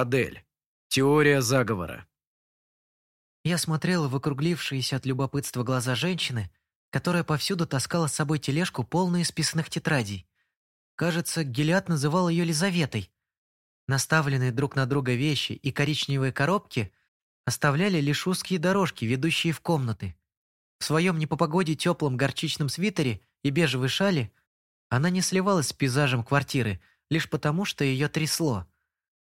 Адель. Теория заговора. Я смотрела в округлившиеся от любопытства глаза женщины, которая повсюду таскала с собой тележку, полную списанных тетрадей. Кажется, Гелиад называл ее Лизаветой. Наставленные друг на друга вещи и коричневые коробки оставляли лишь узкие дорожки, ведущие в комнаты. В своем не по погоде теплом горчичном свитере и бежевой шали она не сливалась с пейзажем квартиры, лишь потому, что ее трясло.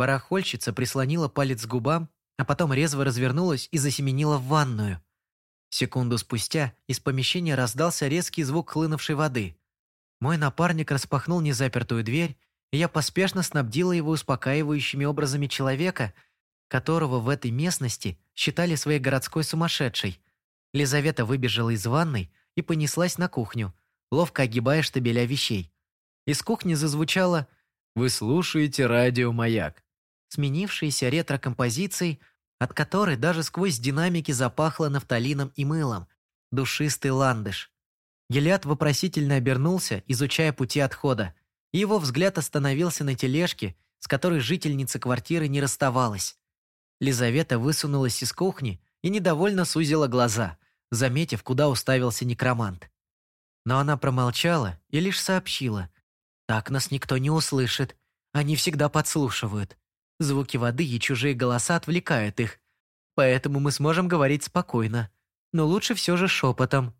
Барахольщица прислонила палец к губам, а потом резво развернулась и засеменила в ванную. Секунду спустя из помещения раздался резкий звук хлынувшей воды. Мой напарник распахнул незапертую дверь, и я поспешно снабдила его успокаивающими образами человека, которого в этой местности считали своей городской сумасшедшей. Лизавета выбежала из ванной и понеслась на кухню, ловко огибая штабеля вещей. Из кухни зазвучало «Вы слушаете радио «Маяк», сменившееся ретро-композицией, от которой даже сквозь динамики запахло нафталином и мылом, душистый ландыш. Гелиад вопросительно обернулся, изучая пути отхода, его взгляд остановился на тележке, с которой жительница квартиры не расставалась. Лизавета высунулась из кухни и недовольно сузила глаза, заметив, куда уставился некромант. Но она промолчала и лишь сообщила. «Так нас никто не услышит. Они всегда подслушивают. Звуки воды и чужие голоса отвлекают их. Поэтому мы сможем говорить спокойно. Но лучше все же шепотом.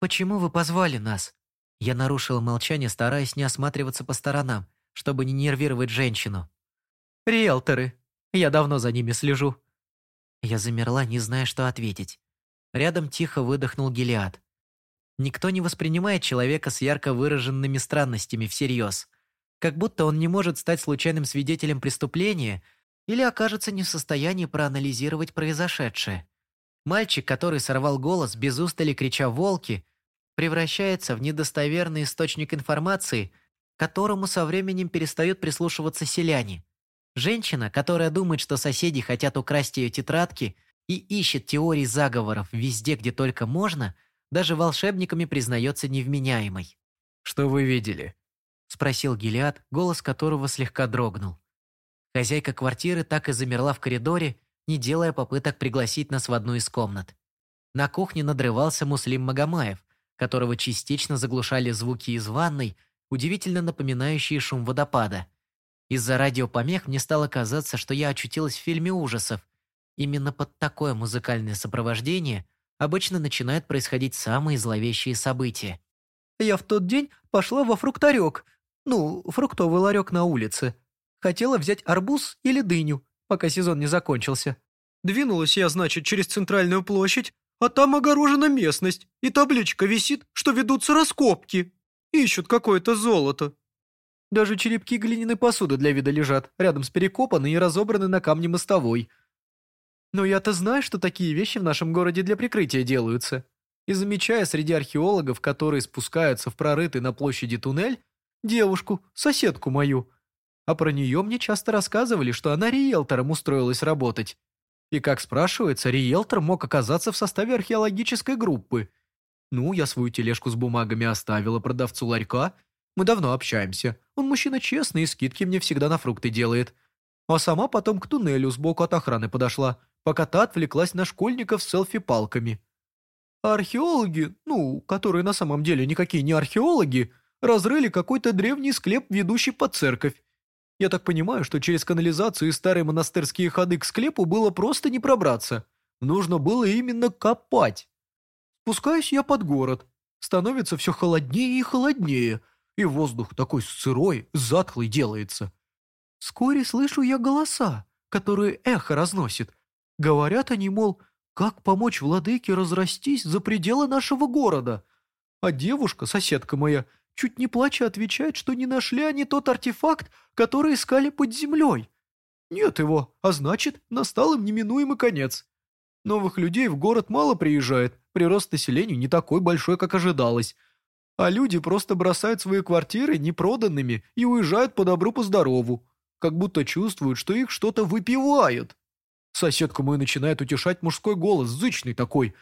«Почему вы позвали нас?» Я нарушила молчание, стараясь не осматриваться по сторонам, чтобы не нервировать женщину. «Риэлторы. Я давно за ними слежу». Я замерла, не зная, что ответить. Рядом тихо выдохнул Гелиад. Никто не воспринимает человека с ярко выраженными странностями всерьез. Как будто он не может стать случайным свидетелем преступления или окажется не в состоянии проанализировать произошедшее. Мальчик, который сорвал голос, без устали крича «волки», превращается в недостоверный источник информации, которому со временем перестают прислушиваться селяне. Женщина, которая думает, что соседи хотят украсть ее тетрадки и ищет теории заговоров везде, где только можно – даже волшебниками признается невменяемой. «Что вы видели?» – спросил Гелиад, голос которого слегка дрогнул. Хозяйка квартиры так и замерла в коридоре, не делая попыток пригласить нас в одну из комнат. На кухне надрывался Муслим Магомаев, которого частично заглушали звуки из ванной, удивительно напоминающие шум водопада. Из-за радиопомех мне стало казаться, что я очутилась в фильме ужасов. Именно под такое музыкальное сопровождение обычно начинают происходить самые зловещие события. «Я в тот день пошла во фруктарек, ну, фруктовый ларек на улице. Хотела взять арбуз или дыню, пока сезон не закончился. Двинулась я, значит, через центральную площадь, а там огорожена местность, и табличка висит, что ведутся раскопки. Ищут какое-то золото. Даже черепки глиняной посуды для вида лежат, рядом с перекопанной и разобранной на камне мостовой – но я-то знаю, что такие вещи в нашем городе для прикрытия делаются. И замечая среди археологов, которые спускаются в прорытый на площади туннель, девушку, соседку мою. А про нее мне часто рассказывали, что она риэлтором устроилась работать. И, как спрашивается, риэлтор мог оказаться в составе археологической группы. Ну, я свою тележку с бумагами оставила продавцу ларька. Мы давно общаемся. Он мужчина честный и скидки мне всегда на фрукты делает. А сама потом к туннелю сбоку от охраны подошла – пока та отвлеклась на школьников с селфи-палками. А археологи, ну, которые на самом деле никакие не археологи, разрыли какой-то древний склеп, ведущий под церковь. Я так понимаю, что через канализацию и старые монастырские ходы к склепу было просто не пробраться. Нужно было именно копать. Спускаюсь я под город. Становится все холоднее и холоднее, и воздух такой сырой, затхлый делается. Вскоре слышу я голоса, которые эхо разносит, Говорят они, мол, как помочь владыке разрастись за пределы нашего города. А девушка, соседка моя, чуть не плача отвечает, что не нашли они тот артефакт, который искали под землей. Нет его, а значит, настал им неминуемый конец. Новых людей в город мало приезжает, прирост населения не такой большой, как ожидалось. А люди просто бросают свои квартиры непроданными и уезжают по добру, по здорову, как будто чувствуют, что их что-то выпивают. Соседку мою начинает утешать мужской голос, зычный такой.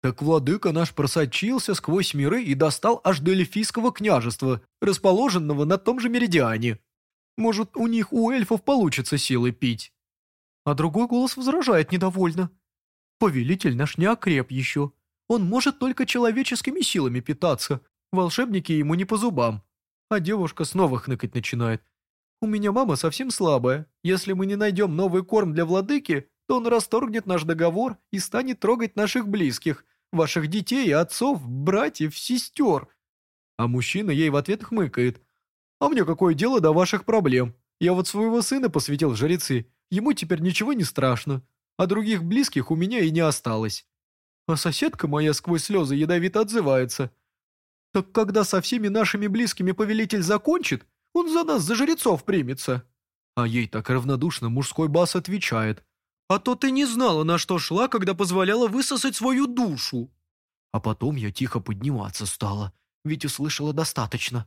Так владыка наш просочился сквозь миры и достал аж до Эльфийского княжества, расположенного на том же меридиане. Может, у них, у эльфов, получится силы пить?» А другой голос возражает недовольно. «Повелитель наш не окреп еще. Он может только человеческими силами питаться. Волшебники ему не по зубам». А девушка снова хныкать начинает. «У меня мама совсем слабая. Если мы не найдем новый корм для владыки, то он расторгнет наш договор и станет трогать наших близких, ваших детей, отцов, братьев, сестер». А мужчина ей в ответ хмыкает. «А мне какое дело до ваших проблем? Я вот своего сына посвятил в жрецы, ему теперь ничего не страшно, а других близких у меня и не осталось». А соседка моя сквозь слезы ядовито отзывается. «Так когда со всеми нашими близкими повелитель закончит, он за нас, за жрецов примется». А ей так равнодушно мужской бас отвечает. А то ты не знала, на что шла, когда позволяла высосать свою душу. А потом я тихо подниматься стала, ведь услышала достаточно.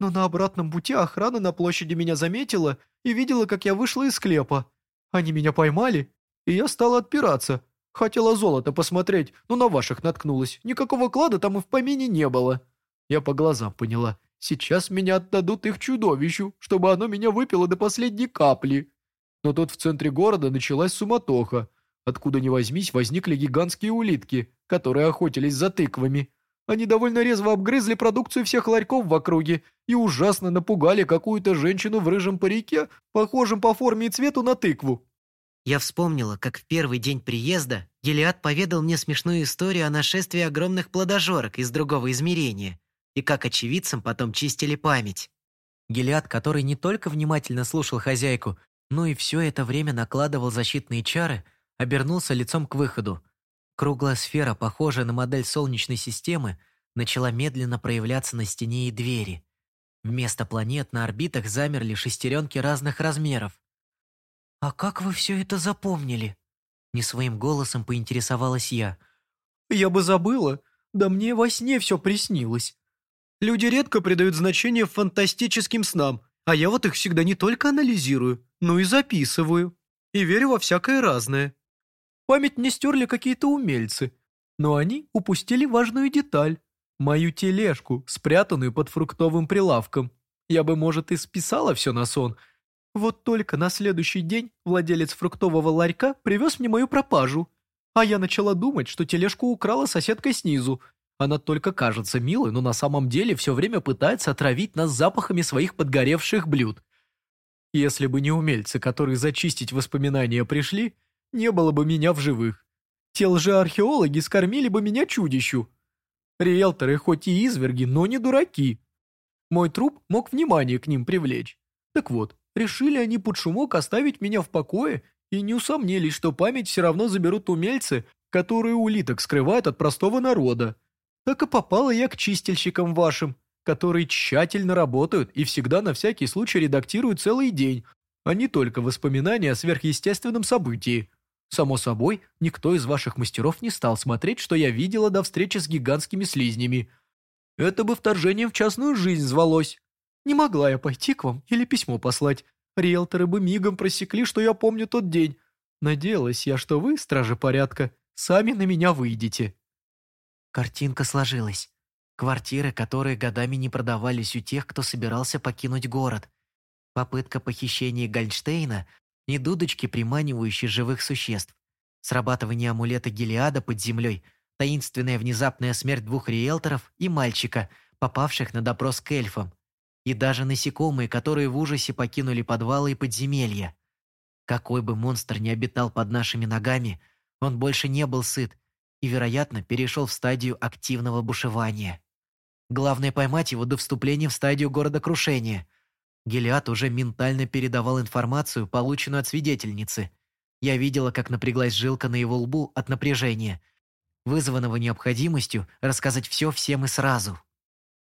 Но на обратном пути охрана на площади меня заметила и видела, как я вышла из склепа. Они меня поймали, и я стала отпираться. Хотела золото посмотреть, но на ваших наткнулась. Никакого клада там и в помине не было. Я по глазам поняла. Сейчас меня отдадут их чудовищу, чтобы оно меня выпило до последней капли. Но тут в центре города началась суматоха. Откуда ни возьмись, возникли гигантские улитки, которые охотились за тыквами. Они довольно резво обгрызли продукцию всех ларьков в округе и ужасно напугали какую-то женщину в рыжем парике, похожем по форме и цвету на тыкву. Я вспомнила, как в первый день приезда Гелиад поведал мне смешную историю о нашествии огромных плодожорок из другого измерения и как очевидцам потом чистили память. Гелиад, который не только внимательно слушал хозяйку, ну и все это время накладывал защитные чары, обернулся лицом к выходу. Круглая сфера, похожая на модель Солнечной системы, начала медленно проявляться на стене и двери. Вместо планет на орбитах замерли шестеренки разных размеров. «А как вы все это запомнили?» Не своим голосом поинтересовалась я. «Я бы забыла. Да мне во сне все приснилось. Люди редко придают значение фантастическим снам, а я вот их всегда не только анализирую, но и записываю. И верю во всякое разное. Память не стерли какие-то умельцы, но они упустили важную деталь. Мою тележку, спрятанную под фруктовым прилавком. Я бы, может, и списала все на сон. Вот только на следующий день владелец фруктового ларька привез мне мою пропажу. А я начала думать, что тележку украла соседка снизу, она только кажется милой, но на самом деле все время пытается отравить нас запахами своих подгоревших блюд. Если бы не умельцы, которые зачистить воспоминания пришли, не было бы меня в живых. Те лжеархеологи скормили бы меня чудищу. Риэлторы хоть и изверги, но не дураки. Мой труп мог внимание к ним привлечь. Так вот, решили они под шумок оставить меня в покое и не усомнились, что память все равно заберут умельцы, которые улиток скрывают от простого народа так и попала я к чистильщикам вашим, которые тщательно работают и всегда на всякий случай редактируют целый день, а не только воспоминания о сверхъестественном событии. Само собой, никто из ваших мастеров не стал смотреть, что я видела до встречи с гигантскими слизнями. Это бы вторжением в частную жизнь звалось. Не могла я пойти к вам или письмо послать. Риэлторы бы мигом просекли, что я помню тот день. Надеялась я, что вы, стражи порядка, сами на меня выйдете. Картинка сложилась. Квартиры, которые годами не продавались у тех, кто собирался покинуть город. Попытка похищения Гольдштейна и дудочки, приманивающие живых существ. Срабатывание амулета Гелиада под землей, таинственная внезапная смерть двух риэлторов и мальчика, попавших на допрос к эльфам. И даже насекомые, которые в ужасе покинули подвалы и подземелья. Какой бы монстр ни обитал под нашими ногами, он больше не был сыт и, вероятно, перешел в стадию активного бушевания. Главное поймать его до вступления в стадию городокрушения. Гелиад уже ментально передавал информацию, полученную от свидетельницы. Я видела, как напряглась жилка на его лбу от напряжения, вызванного необходимостью рассказать все всем и сразу.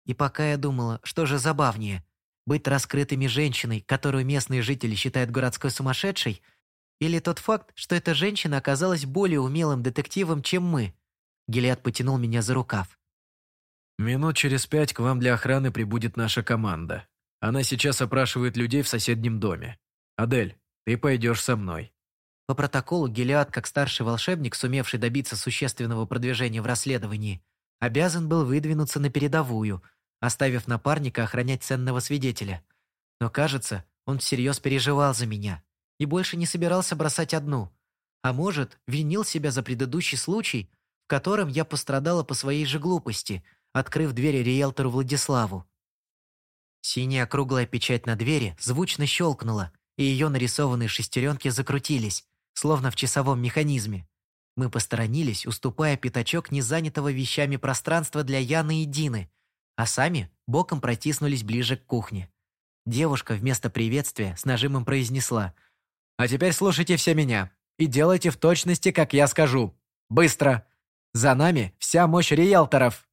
И пока я думала, что же забавнее, быть раскрытыми женщиной, которую местные жители считают городской сумасшедшей – или тот факт, что эта женщина оказалась более умелым детективом, чем мы. Гелиад потянул меня за рукав. «Минут через пять к вам для охраны прибудет наша команда. Она сейчас опрашивает людей в соседнем доме. Адель, ты пойдешь со мной». По протоколу Гелиад, как старший волшебник, сумевший добиться существенного продвижения в расследовании, обязан был выдвинуться на передовую, оставив напарника охранять ценного свидетеля. Но, кажется, Он всерьез переживал за меня и больше не собирался бросать одну. А может, винил себя за предыдущий случай, в котором я пострадала по своей же глупости, открыв двери риэлтору Владиславу. Синяя круглая печать на двери звучно щелкнула, и ее нарисованные шестеренки закрутились, словно в часовом механизме. Мы посторонились, уступая пятачок незанятого вещами пространства для Яны и Дины, а сами боком протиснулись ближе к кухне. Девушка вместо приветствия с нажимом произнесла «А теперь слушайте все меня и делайте в точности, как я скажу. Быстро! За нами вся мощь риэлторов!»